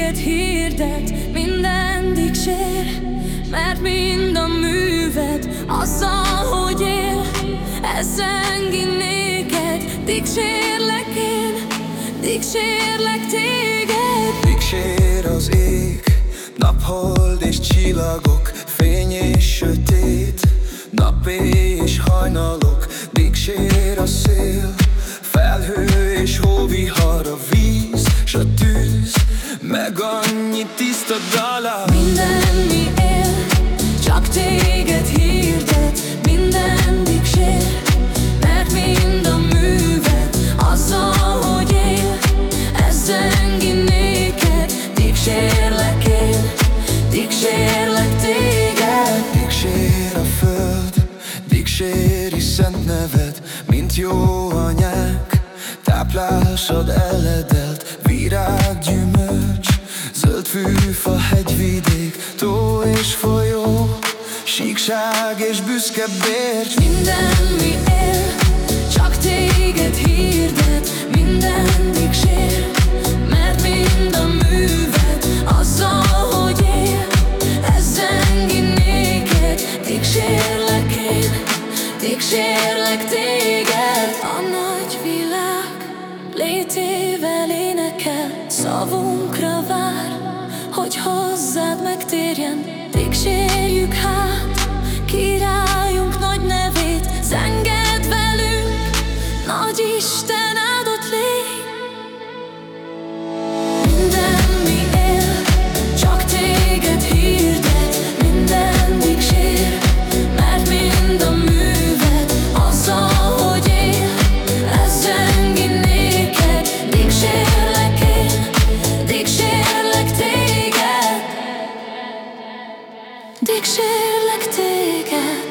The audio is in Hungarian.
téged hirdet, minden dicsér, mert mind a műved azzal, hogy él, ez zengi néked, dicsérlek én, dicsérlek téged. Dicsér az ég, naphold és csillagok, fény és sötét, nap és hajnalok, dicsér a szél, felhő és hóvihar, meg annyi tiszta dala. Minden mi él, csak téged hirdet, minden dicsér, mert mind a műved. Azzal, hogy él, ez zengi néked, dicsérlek én, dicsérlek téged. Dicsér a föld, dicséri szent neved, mint jó anyák, táplásod eledelt, zöld fűfa, hegyvidék, tó és folyó, síkság és büszke bércs. Minden mi él, csak téged hirdet, minden dicsér, mert mind a műved azzal, hogy él, ez zengi néked, dicsérlek én, dicsérlek téged. A nagy világ létével énekel, szavunkra vár, hogy hozzád megtérjen, dicsérjük hát, királyunk nagy nevét, zenged velünk, nagy Isten dicsérlek téged.